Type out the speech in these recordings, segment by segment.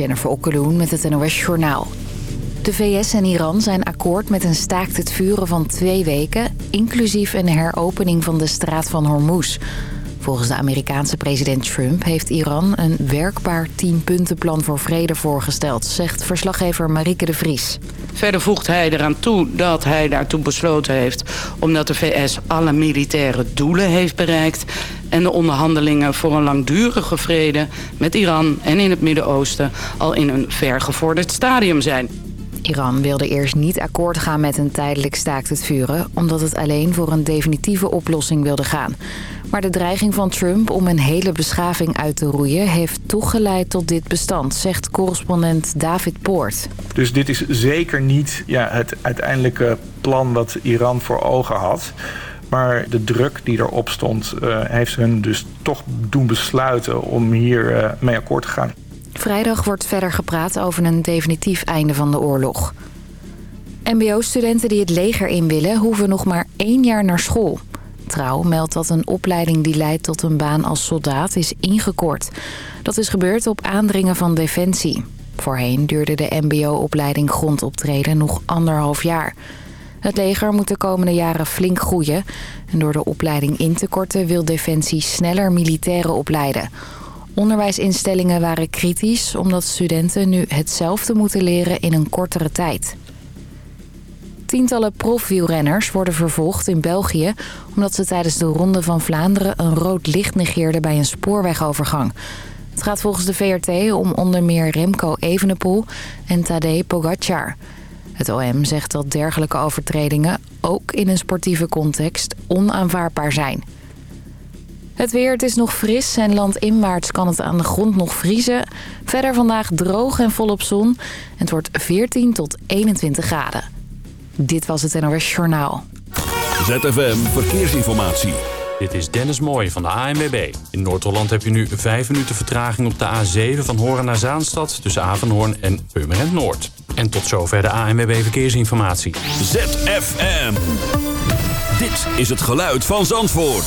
Jennifer Okkeloen met het NOS Journaal. De VS en Iran zijn akkoord met een staakt het vuren van twee weken... inclusief een heropening van de straat van Hormuz. Volgens de Amerikaanse president Trump heeft Iran een werkbaar tienpuntenplan voor vrede voorgesteld... zegt verslaggever Marieke de Vries. Verder voegt hij eraan toe dat hij daartoe besloten heeft... omdat de VS alle militaire doelen heeft bereikt... en de onderhandelingen voor een langdurige vrede met Iran en in het Midden-Oosten... al in een vergevorderd stadium zijn. Iran wilde eerst niet akkoord gaan met een tijdelijk staakt het vuren... omdat het alleen voor een definitieve oplossing wilde gaan. Maar de dreiging van Trump om een hele beschaving uit te roeien... heeft toch geleid tot dit bestand, zegt correspondent David Poort. Dus dit is zeker niet ja, het uiteindelijke plan wat Iran voor ogen had... Maar de druk die erop stond, uh, heeft hun dus toch doen besluiten om hier uh, mee akkoord te gaan. Vrijdag wordt verder gepraat over een definitief einde van de oorlog. MBO-studenten die het leger in willen, hoeven nog maar één jaar naar school. Trouw meldt dat een opleiding die leidt tot een baan als soldaat is ingekort. Dat is gebeurd op aandringen van Defensie. Voorheen duurde de mbo-opleiding grondoptreden nog anderhalf jaar. Het leger moet de komende jaren flink groeien. En door de opleiding in te korten wil Defensie sneller militairen opleiden. Onderwijsinstellingen waren kritisch omdat studenten nu hetzelfde moeten leren in een kortere tijd. Tientallen profwielrenners worden vervolgd in België... omdat ze tijdens de Ronde van Vlaanderen een rood licht negeerden bij een spoorwegovergang. Het gaat volgens de VRT om onder meer Remco Evenepoel en Tadej Pogacar. Het OM zegt dat dergelijke overtredingen, ook in een sportieve context, onaanvaardbaar zijn. Het weer, het is nog fris en landinwaarts kan het aan de grond nog vriezen. Verder vandaag droog en volop zon. En het wordt 14 tot 21 graden. Dit was het NOS Journaal. ZFM Verkeersinformatie. Dit is Dennis Mooij van de ANWB. In Noord-Holland heb je nu 5 minuten vertraging op de A7 van Horen naar Zaanstad... tussen Avenhoorn en Purmerend Noord. En tot zover de ANWB Verkeersinformatie. ZFM. Dit is het geluid van Zandvoort.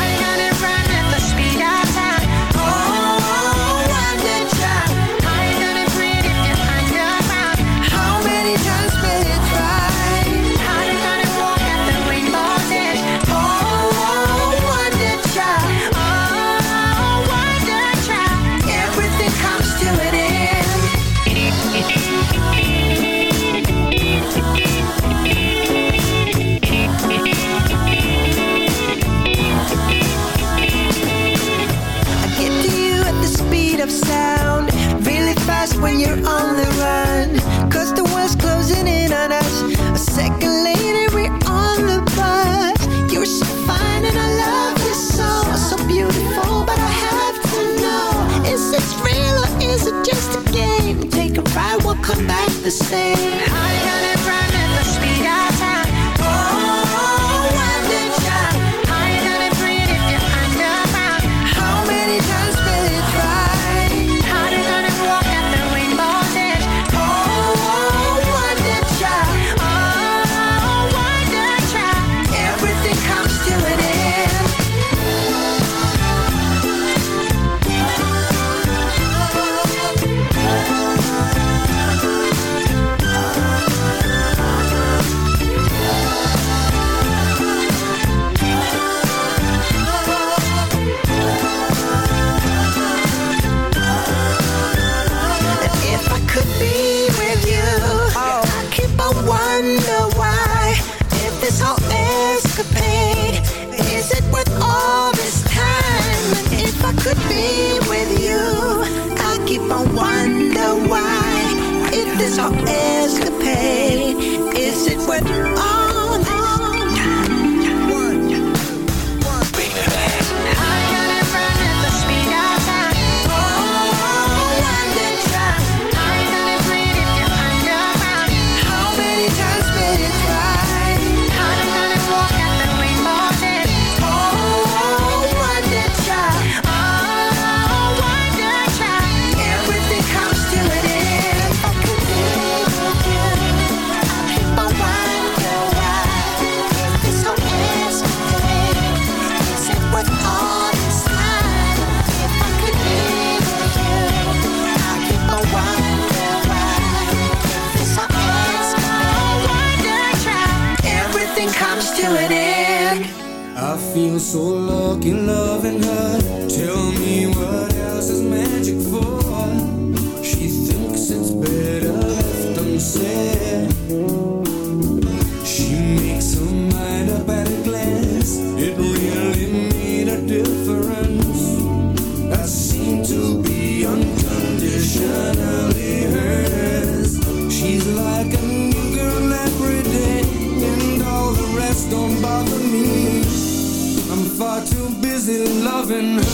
come back the same. I got it right. top. feel so lucky loving her. Tell me been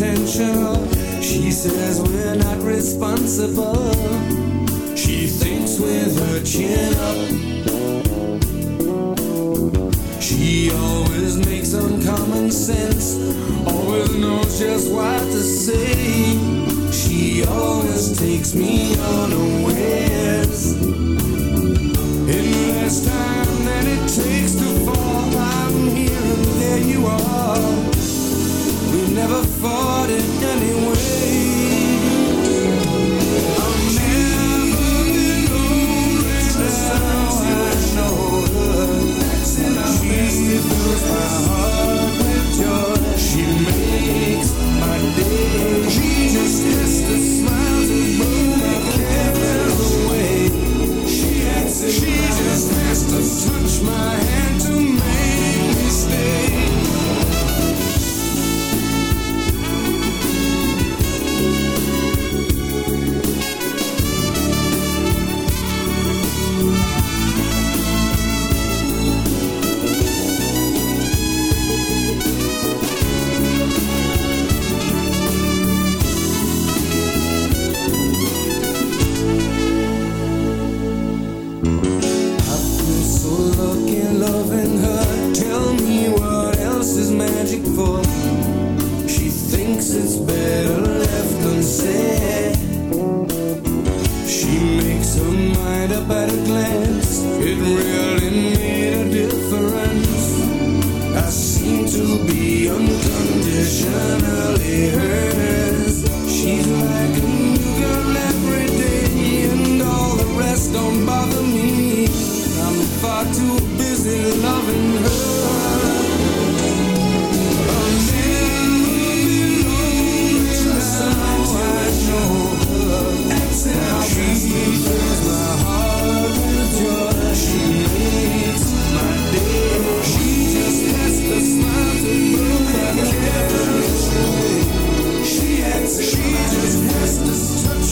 emotional. She says we're not responsible. She thinks with her chin up. She always makes uncommon sense, always knows just what to say. She always takes me unawares. In less time than it takes to fall, I'm here and there you are. Never fought it anyway. I'll never be lonely now. I know her. She fills my heart with joy. She makes my day. She just has smile to. She she just has to touch my hand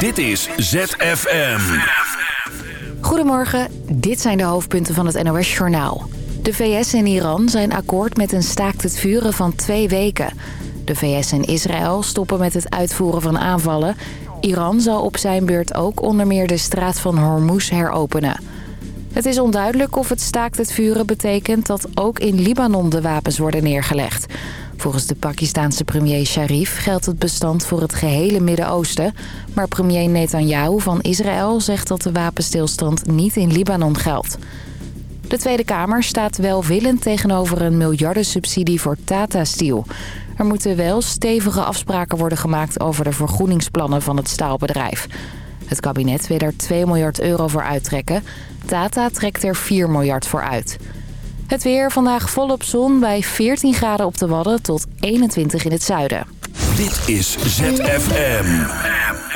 Dit is ZFM. Goedemorgen, dit zijn de hoofdpunten van het NOS-journaal. De VS en Iran zijn akkoord met een staakt het vuren van twee weken. De VS en Israël stoppen met het uitvoeren van aanvallen. Iran zal op zijn beurt ook onder meer de straat van Hormuz heropenen. Het is onduidelijk of het staakt het vuren betekent dat ook in Libanon de wapens worden neergelegd. Volgens de Pakistaanse premier Sharif geldt het bestand voor het gehele Midden-Oosten. Maar premier Netanyahu van Israël zegt dat de wapenstilstand niet in Libanon geldt. De Tweede Kamer staat welwillend tegenover een miljardensubsidie voor Tata Steel. Er moeten wel stevige afspraken worden gemaakt over de vergroeningsplannen van het staalbedrijf. Het kabinet wil er 2 miljard euro voor uittrekken. Tata trekt er 4 miljard voor uit. Het weer vandaag volop zon bij 14 graden op de Wadden tot 21 in het zuiden. Dit is ZFM.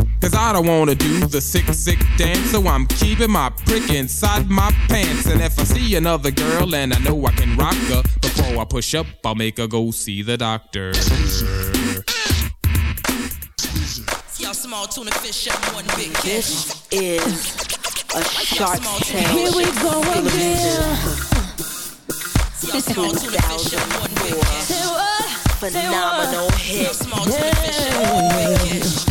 Cause I don't wanna do the sick, sick dance, so I'm keeping my prick inside my pants. And if I see another girl and I know I can rock her, before I push up, I'll make her go see the doctor. Y'all small tuna fish up one big fish. This is a Shark Tank. Here we go again. Y'all small tuna fish one big. Phenomenal hit. Small tuna fish one big. Yeah,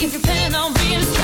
if you're plan on being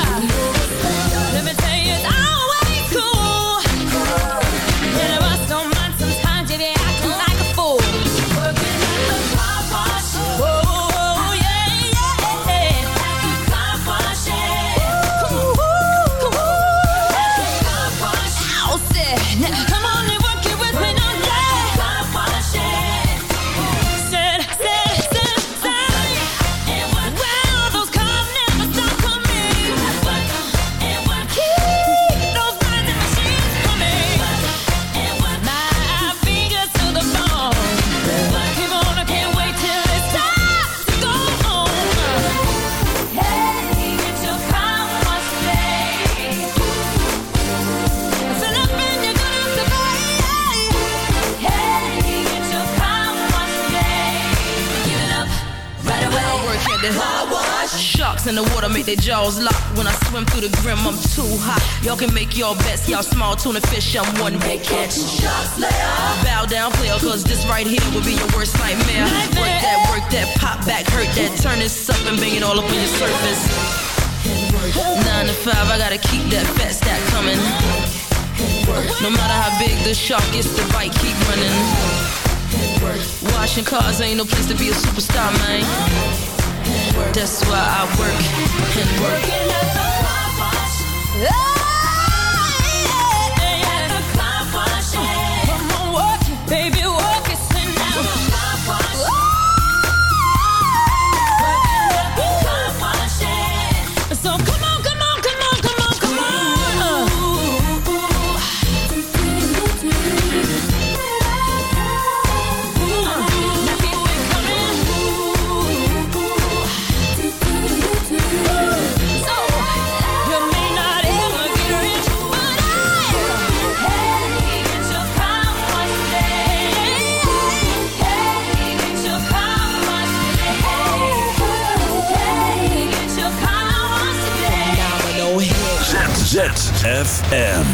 in the water make their jaws locked When I swim through the grim, I'm too hot. Y'all can make your bets, y'all small tuna fish, I'm one big catch. Bow down, player, cause this right here will be your worst nightmare. Work that, work that, pop back, hurt that, turn this up and bang it all up on your surface. Nine to five, I gotta keep that fat stack coming. No matter how big the shark is, the bite keep running. Washing cars ain't no place to be a superstar, man. That's why I work. And work. Baby, work it, ZZFM.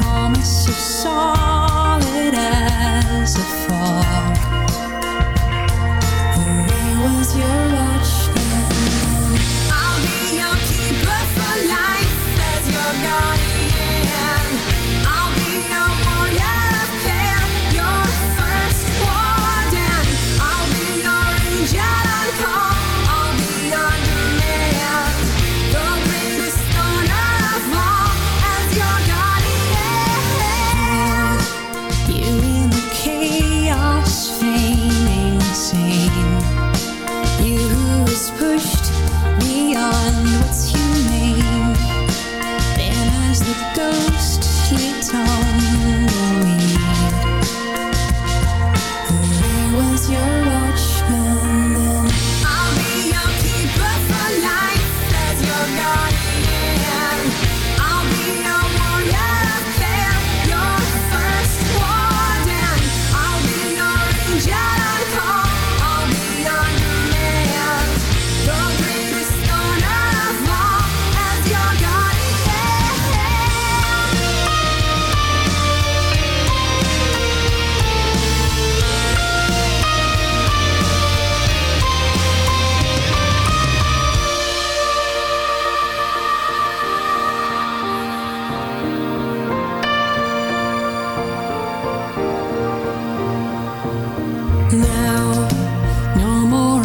Promise is solid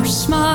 no more